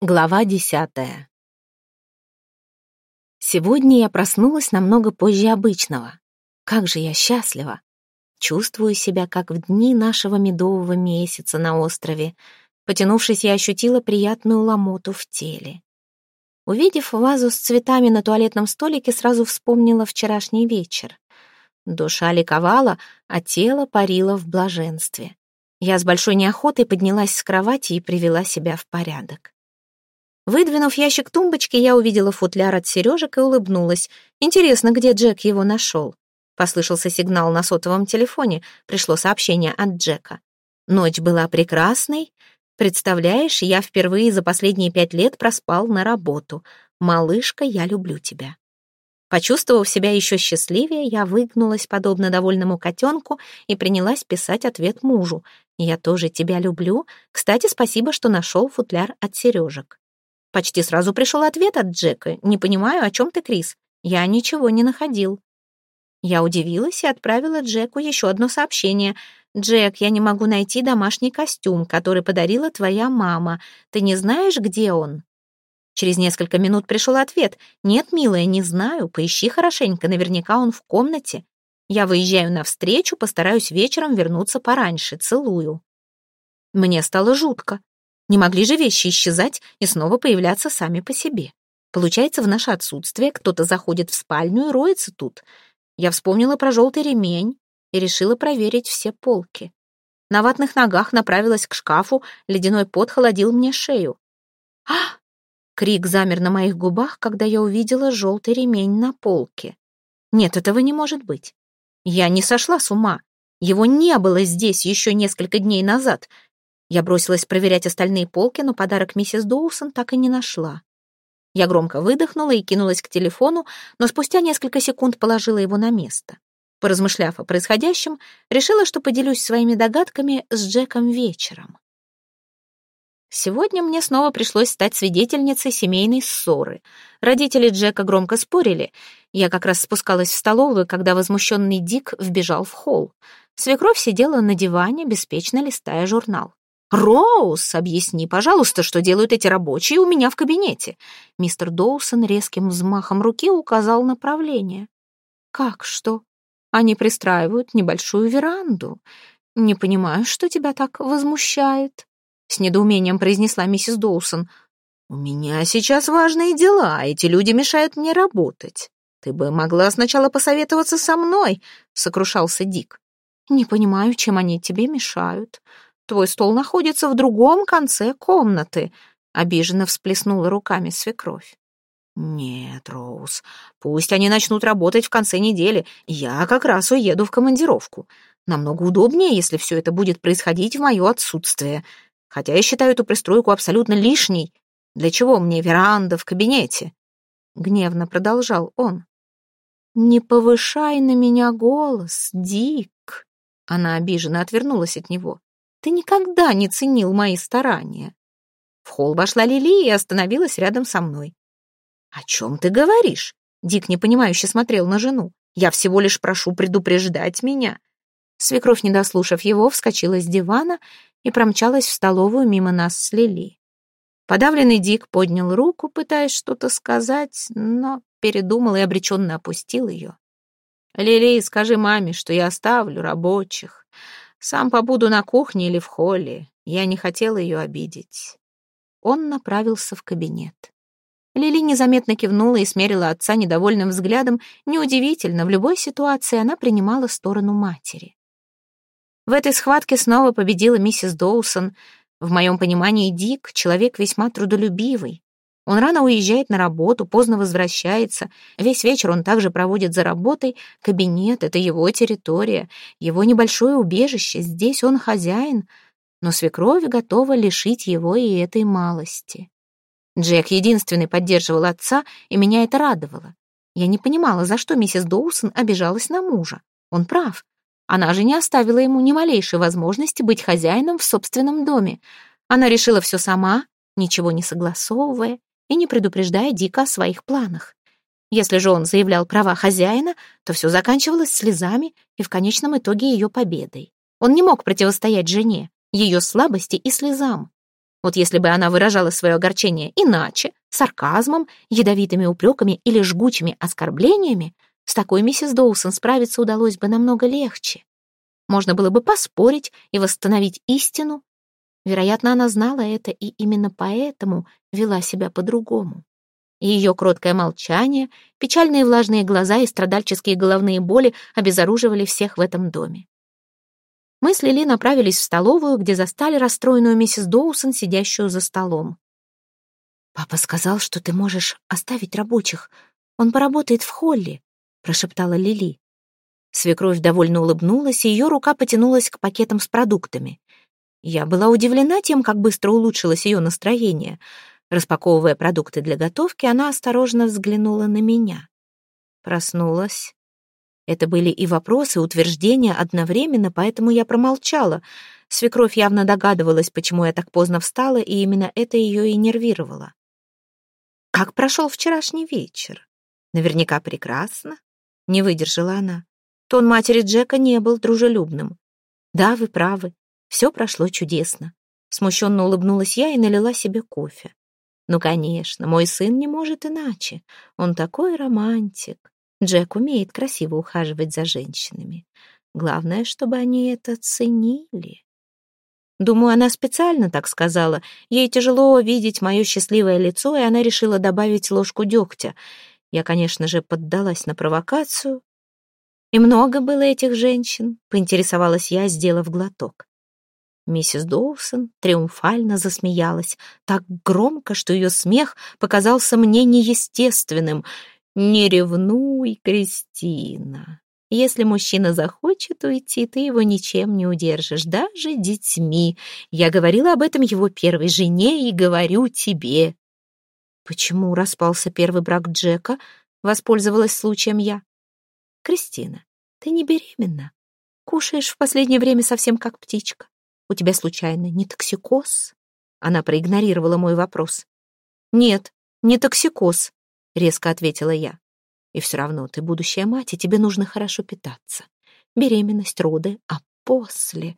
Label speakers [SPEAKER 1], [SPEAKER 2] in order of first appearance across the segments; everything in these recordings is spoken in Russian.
[SPEAKER 1] Глава десятая. Сегодня я проснулась намного позже обычного. Как же я счастлива! Чувствую себя, как в дни нашего медового месяца на острове. Потянувшись, я ощутила приятную ломоту в теле. Увидев вазу с цветами на туалетном столике, сразу вспомнила вчерашний вечер. Душа ликовала, а тело парило в блаженстве. Я с большой неохотой поднялась с кровати и привела себя в порядок. Выдвинув ящик тумбочки, я увидела футляр от сережек и улыбнулась. Интересно, где Джек его нашел? Послышался сигнал на сотовом телефоне, пришло сообщение от Джека. Ночь была прекрасной. Представляешь, я впервые за последние пять лет проспал на работу. Малышка, я люблю тебя. Почувствовав себя еще счастливее, я выгнулась, подобно довольному котенку, и принялась писать ответ мужу. «Я тоже тебя люблю. Кстати, спасибо, что нашел футляр от сережек». Почти сразу пришел ответ от Джека. «Не понимаю, о чем ты, Крис? Я ничего не находил». Я удивилась и отправила Джеку еще одно сообщение. «Джек, я не могу найти домашний костюм, который подарила твоя мама. Ты не знаешь, где он?» Через несколько минут пришел ответ. «Нет, милая, не знаю. Поищи хорошенько, наверняка он в комнате. Я выезжаю навстречу, постараюсь вечером вернуться пораньше. Целую». Мне стало жутко. Не могли же вещи исчезать и снова появляться сами по себе. Получается, в наше отсутствие кто-то заходит в спальню и роется тут. Я вспомнила про желтый ремень и решила проверить все полки. На ватных ногах направилась к шкафу, ледяной пот холодил мне шею. «А!» Крик замер на моих губах, когда я увидела желтый ремень на полке. Нет, этого не может быть. Я не сошла с ума. Его не было здесь еще несколько дней назад — я бросилась проверять остальные полки, но подарок миссис Доусон так и не нашла. Я громко выдохнула и кинулась к телефону, но спустя несколько секунд положила его на место. Поразмышляв о происходящем, решила, что поделюсь своими догадками с Джеком вечером. Сегодня мне снова пришлось стать свидетельницей семейной ссоры. Родители Джека громко спорили. Я как раз спускалась в столовую, когда возмущенный Дик вбежал в холл. Свекровь сидела на диване, беспечно листая журнал. «Роуз, объясни, пожалуйста, что делают эти рабочие у меня в кабинете». Мистер Доусон резким взмахом руки указал направление. «Как что? Они пристраивают небольшую веранду. Не понимаю, что тебя так возмущает», — с недоумением произнесла миссис Доусон. «У меня сейчас важные дела, эти люди мешают мне работать. Ты бы могла сначала посоветоваться со мной», — сокрушался Дик. «Не понимаю, чем они тебе мешают». Твой стол находится в другом конце комнаты», — обиженно всплеснула руками свекровь. «Нет, Роуз, пусть они начнут работать в конце недели. Я как раз уеду в командировку. Намного удобнее, если все это будет происходить в мое отсутствие. Хотя я считаю эту пристройку абсолютно лишней. Для чего мне веранда в кабинете?» Гневно продолжал он. «Не повышай на меня голос, Дик!» Она обиженно отвернулась от него. Ты никогда не ценил мои старания. В холл вошла Лили и остановилась рядом со мной. «О чем ты говоришь?» Дик непонимающе смотрел на жену. «Я всего лишь прошу предупреждать меня». Свекровь, не дослушав его, вскочила с дивана и промчалась в столовую мимо нас с Лили. Подавленный Дик поднял руку, пытаясь что-то сказать, но передумал и обреченно опустил ее. «Лили, скажи маме, что я оставлю рабочих. Сам побуду на кухне или в холле. Я не хотела ее обидеть. Он направился в кабинет. Лили незаметно кивнула и смерила отца недовольным взглядом. Неудивительно, в любой ситуации она принимала сторону матери. В этой схватке снова победила миссис Доусон. В моем понимании Дик — человек весьма трудолюбивый. Он рано уезжает на работу, поздно возвращается. Весь вечер он также проводит за работой. Кабинет — это его территория, его небольшое убежище. Здесь он хозяин. Но свекровь готова лишить его и этой малости. Джек единственный поддерживал отца, и меня это радовало. Я не понимала, за что миссис Доусон обижалась на мужа. Он прав. Она же не оставила ему ни малейшей возможности быть хозяином в собственном доме. Она решила все сама, ничего не согласовывая, и не предупреждая Дика о своих планах. Если же он заявлял права хозяина, то все заканчивалось слезами и в конечном итоге ее победой. Он не мог противостоять жене, ее слабости и слезам. Вот если бы она выражала свое огорчение иначе, сарказмом, ядовитыми упреками или жгучими оскорблениями, с такой миссис Доусон справиться удалось бы намного легче. Можно было бы поспорить и восстановить истину. Вероятно, она знала это и именно поэтому вела себя по-другому. Ее кроткое молчание, печальные влажные глаза и страдальческие головные боли обезоруживали всех в этом доме. Мы с Лили направились в столовую, где застали расстроенную миссис Доусон, сидящую за столом. «Папа сказал, что ты можешь оставить рабочих. Он поработает в холле», — прошептала Лили. Свекровь довольно улыбнулась, и ее рука потянулась к пакетам с продуктами. Я была удивлена тем, как быстро улучшилось ее настроение. Распаковывая продукты для готовки, она осторожно взглянула на меня. Проснулась. Это были и вопросы, и утверждения одновременно, поэтому я промолчала. Свекровь явно догадывалась, почему я так поздно встала, и именно это ее и нервировало. «Как прошел вчерашний вечер?» «Наверняка прекрасно», — не выдержала она. Тон матери Джека не был дружелюбным. «Да, вы правы, все прошло чудесно». Смущенно улыбнулась я и налила себе кофе. Ну, конечно, мой сын не может иначе. Он такой романтик. Джек умеет красиво ухаживать за женщинами. Главное, чтобы они это ценили. Думаю, она специально так сказала. Ей тяжело видеть мое счастливое лицо, и она решила добавить ложку дегтя. Я, конечно же, поддалась на провокацию. И много было этих женщин, поинтересовалась я, сделав глоток. Миссис Доусон триумфально засмеялась, так громко, что ее смех показался мне неестественным. «Не ревнуй, Кристина. Если мужчина захочет уйти, ты его ничем не удержишь, даже детьми. Я говорила об этом его первой жене и говорю тебе». «Почему распался первый брак Джека?» — воспользовалась случаем я. «Кристина, ты не беременна. Кушаешь в последнее время совсем как птичка. У тебя случайно не токсикоз?» Она проигнорировала мой вопрос. «Нет, не токсикоз», — резко ответила я. «И все равно ты будущая мать, и тебе нужно хорошо питаться. Беременность, роды, а после...»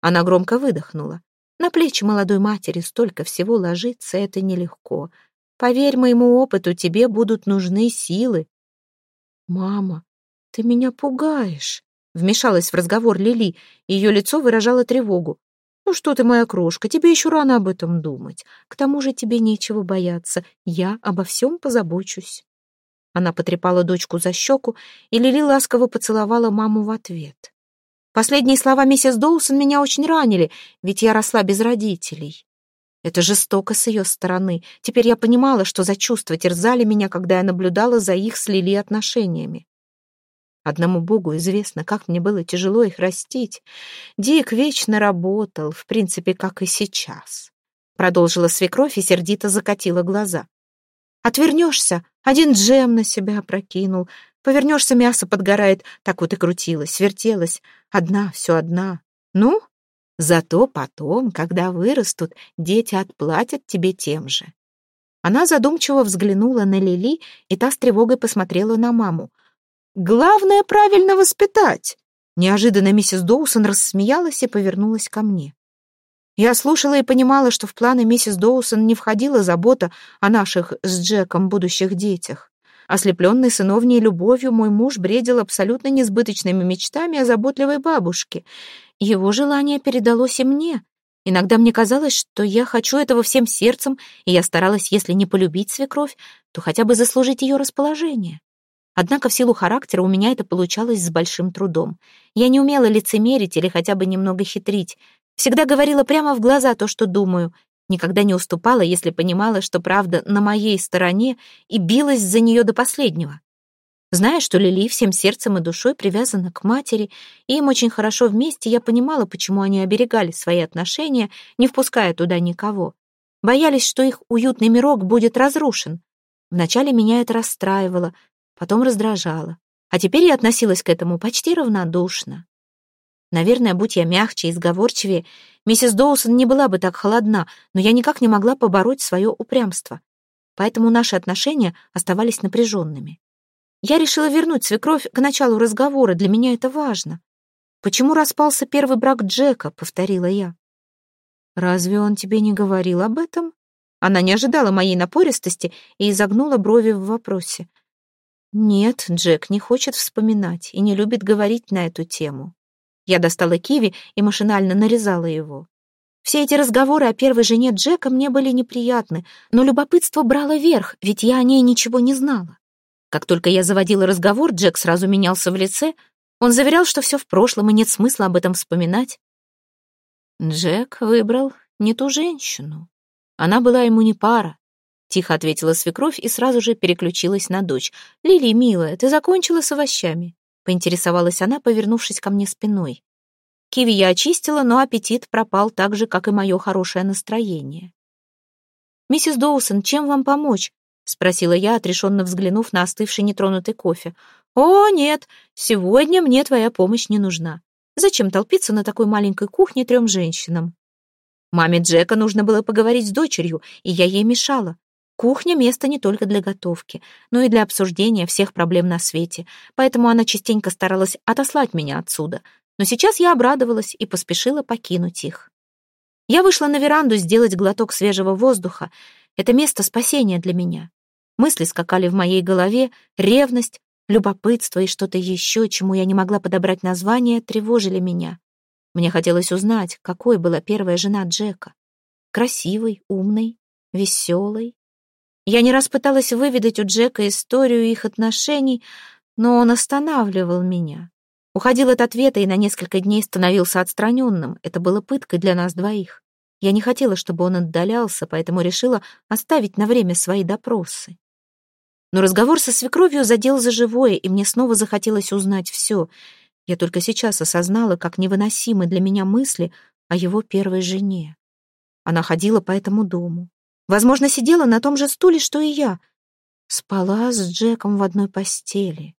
[SPEAKER 1] Она громко выдохнула. «На плечи молодой матери столько всего ложится, это нелегко. Поверь моему опыту, тебе будут нужны силы». «Мама, ты меня пугаешь», — вмешалась в разговор Лили. Ее лицо выражало тревогу. «Ну что ты, моя крошка, тебе еще рано об этом думать. К тому же тебе нечего бояться. Я обо всем позабочусь». Она потрепала дочку за щеку, и Лили ласково поцеловала маму в ответ. Последние слова миссис Доусон меня очень ранили, ведь я росла без родителей. Это жестоко с ее стороны. Теперь я понимала, что за чувства терзали меня, когда я наблюдала за их с Лили отношениями. Одному Богу известно, как мне было тяжело их растить. Дик вечно работал, в принципе, как и сейчас. Продолжила свекровь и сердито закатила глаза. Отвернешься, один джем на себя опрокинул. Повернешься, мясо подгорает. Так вот и крутилась, вертелась. Одна, все одна. Ну, зато потом, когда вырастут, дети отплатят тебе тем же. Она задумчиво взглянула на Лили, и та с тревогой посмотрела на маму. Главное правильно воспитать. Неожиданно миссис Доусон рассмеялась и повернулась ко мне. Я слушала и понимала, что в планы миссис Доусон не входила забота о наших с Джеком будущих детях. Ослепленный сыновней любовью, мой муж бредил абсолютно несбыточными мечтами о заботливой бабушке. Его желание передалось и мне. Иногда мне казалось, что я хочу этого всем сердцем, и я старалась, если не полюбить свекровь, то хотя бы заслужить ее расположение. Однако в силу характера у меня это получалось с большим трудом. Я не умела лицемерить или хотя бы немного хитрить. Всегда говорила прямо в глаза то, что думаю. Никогда не уступала, если понимала, что правда на моей стороне, и билась за нее до последнего. Зная, что Лили всем сердцем и душой привязана к матери, и им очень хорошо вместе, я понимала, почему они оберегали свои отношения, не впуская туда никого. Боялись, что их уютный мирок будет разрушен. Вначале меня это расстраивало, потом раздражала. А теперь я относилась к этому почти равнодушно. Наверное, будь я мягче и сговорчивее, миссис Доусон не была бы так холодна, но я никак не могла побороть свое упрямство. Поэтому наши отношения оставались напряженными. Я решила вернуть свекровь к началу разговора, для меня это важно. «Почему распался первый брак Джека?» — повторила я. «Разве он тебе не говорил об этом?» Она не ожидала моей напористости и изогнула брови в вопросе. «Нет, Джек не хочет вспоминать и не любит говорить на эту тему». Я достала киви и машинально нарезала его. Все эти разговоры о первой жене Джека мне были неприятны, но любопытство брало верх, ведь я о ней ничего не знала. Как только я заводила разговор, Джек сразу менялся в лице. Он заверял, что все в прошлом и нет смысла об этом вспоминать. Джек выбрал не ту женщину. Она была ему не пара. Тихо ответила свекровь и сразу же переключилась на дочь. «Лили, милая, ты закончила с овощами?» Поинтересовалась она, повернувшись ко мне спиной. Киви я очистила, но аппетит пропал так же, как и мое хорошее настроение. «Миссис Доусон, чем вам помочь?» — спросила я, отрешенно взглянув на остывший нетронутый кофе. «О, нет, сегодня мне твоя помощь не нужна. Зачем толпиться на такой маленькой кухне трем женщинам?» Маме Джека нужно было поговорить с дочерью, и я ей мешала. Кухня — место не только для готовки, но и для обсуждения всех проблем на свете, поэтому она частенько старалась отослать меня отсюда. Но сейчас я обрадовалась и поспешила покинуть их. Я вышла на веранду сделать глоток свежего воздуха. Это место спасения для меня. Мысли скакали в моей голове, ревность, любопытство и что-то еще, чему я не могла подобрать название, тревожили меня. Мне хотелось узнать, какой была первая жена Джека. Красивой, умной, веселой. Я не раз пыталась выведать у Джека историю их отношений, но он останавливал меня. Уходил от ответа и на несколько дней становился отстраненным. Это было пыткой для нас двоих. Я не хотела, чтобы он отдалялся, поэтому решила оставить на время свои допросы. Но разговор со свекровью задел за живое, и мне снова захотелось узнать все. Я только сейчас осознала, как невыносимы для меня мысли о его первой жене. Она ходила по этому дому. Возможно, сидела на том же стуле, что и я. Спала с Джеком в одной постели.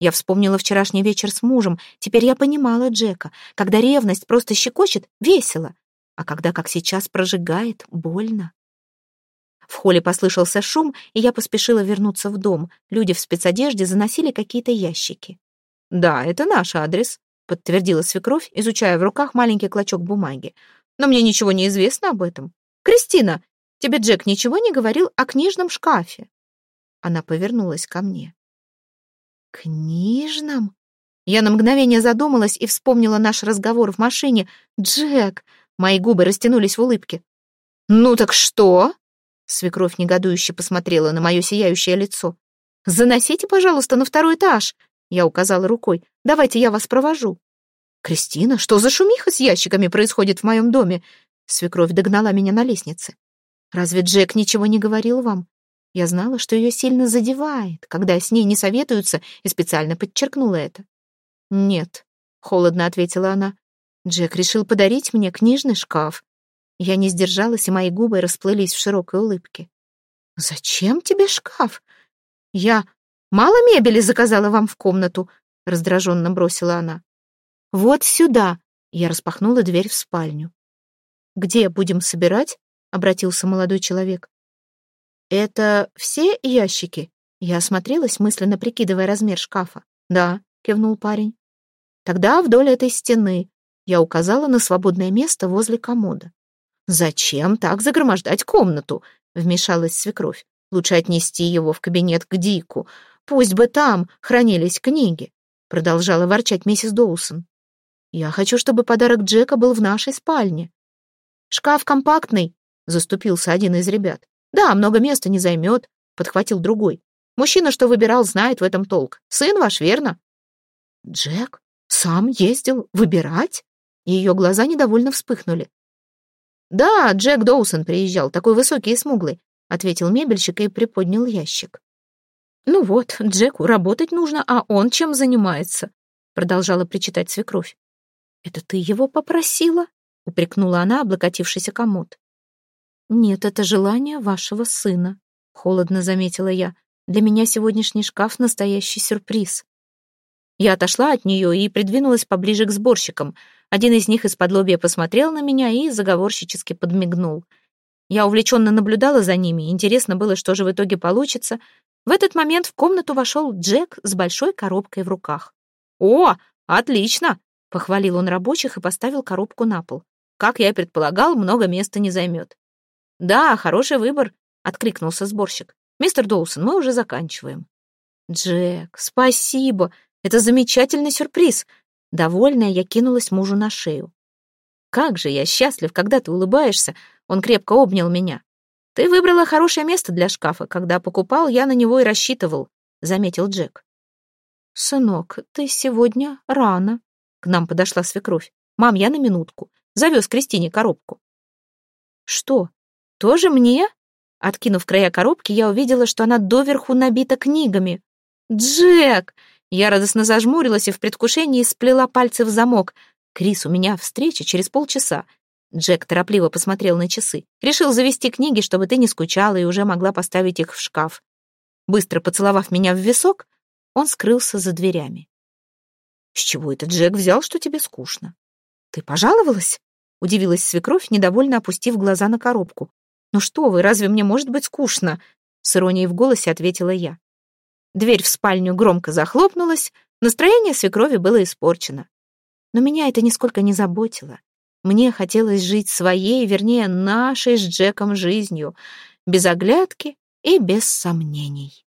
[SPEAKER 1] Я вспомнила вчерашний вечер с мужем. Теперь я понимала Джека. Когда ревность просто щекочет, весело. А когда, как сейчас, прожигает, больно. В холле послышался шум, и я поспешила вернуться в дом. Люди в спецодежде заносили какие-то ящики. «Да, это наш адрес», — подтвердила свекровь, изучая в руках маленький клочок бумаги. «Но мне ничего не известно об этом. Кристина, тебе Джек ничего не говорил о книжном шкафе?» Она повернулась ко мне. «Книжном?» Я на мгновение задумалась и вспомнила наш разговор в машине. «Джек!» Мои губы растянулись в улыбке. «Ну так что?» Свекровь негодующе посмотрела на мое сияющее лицо. «Заносите, пожалуйста, на второй этаж!» Я указала рукой. «Давайте я вас провожу». «Кристина, что за шумиха с ящиками происходит в моем доме?» Свекровь догнала меня на лестнице. «Разве Джек ничего не говорил вам? Я знала, что ее сильно задевает, когда с ней не советуются, и специально подчеркнула это. «Нет», — холодно ответила она. «Джек решил подарить мне книжный шкаф. Я не сдержалась, и мои губы расплылись в широкой улыбке. «Зачем тебе шкаф? Я мало мебели заказала вам в комнату», — раздраженно бросила она. «Вот сюда», — я распахнула дверь в спальню. «Где будем собирать?» — обратился молодой человек. «Это все ящики?» Я осмотрелась, мысленно прикидывая размер шкафа. «Да», — кивнул парень. «Тогда вдоль этой стены». Я указала на свободное место возле комода. «Зачем так загромождать комнату?» — вмешалась свекровь. «Лучше отнести его в кабинет к Дику. Пусть бы там хранились книги», — продолжала ворчать миссис Доусон. «Я хочу, чтобы подарок Джека был в нашей спальне». «Шкаф компактный», — заступился один из ребят. «Да, много места не займет», — подхватил другой. «Мужчина, что выбирал, знает в этом толк. Сын ваш, верно?» «Джек сам ездил выбирать?» Ее глаза недовольно вспыхнули. «Да, Джек Доусон приезжал, такой высокий и смуглый», — ответил мебельщик и приподнял ящик. «Ну вот, Джеку работать нужно, а он чем занимается?» — продолжала причитать свекровь. «Это ты его попросила?» — упрекнула она, облокотившийся комод. «Нет, это желание вашего сына», — холодно заметила я. «Для меня сегодняшний шкаф — настоящий сюрприз». Я отошла от нее и придвинулась поближе к сборщикам. Один из них из-под посмотрел на меня и заговорщически подмигнул. Я увлеченно наблюдала за ними, интересно было, что же в итоге получится. В этот момент в комнату вошел Джек с большой коробкой в руках. «О, отлично!» — похвалил он рабочих и поставил коробку на пол. как я и предполагал, много места не займет. «Да, хороший выбор», — откликнулся сборщик. «Мистер Доусон, мы уже заканчиваем». «Джек, спасибо! Это замечательный сюрприз!» Довольная, я кинулась мужу на шею. «Как же я счастлив, когда ты улыбаешься!» Он крепко обнял меня. «Ты выбрала хорошее место для шкафа. Когда покупал, я на него и рассчитывал», — заметил Джек. «Сынок, ты сегодня рано», — к нам подошла свекровь. «Мам, я на минутку. Завез Кристине коробку». «Что, тоже мне?» Откинув края коробки, я увидела, что она доверху набита книгами. «Джек!» Я радостно зажмурилась и в предвкушении сплела пальцы в замок. «Крис, у меня встреча через полчаса». Джек торопливо посмотрел на часы. «Решил завести книги, чтобы ты не скучала и уже могла поставить их в шкаф». Быстро поцеловав меня в висок, он скрылся за дверями. «С чего это Джек взял, что тебе скучно?» «Ты пожаловалась?» — удивилась свекровь, недовольно опустив глаза на коробку. «Ну что вы, разве мне может быть скучно?» — с иронией в голосе ответила я. Дверь в спальню громко захлопнулась, настроение свекрови было испорчено. Но меня это нисколько не заботило. Мне хотелось жить своей, вернее, нашей с Джеком жизнью, без оглядки и без сомнений.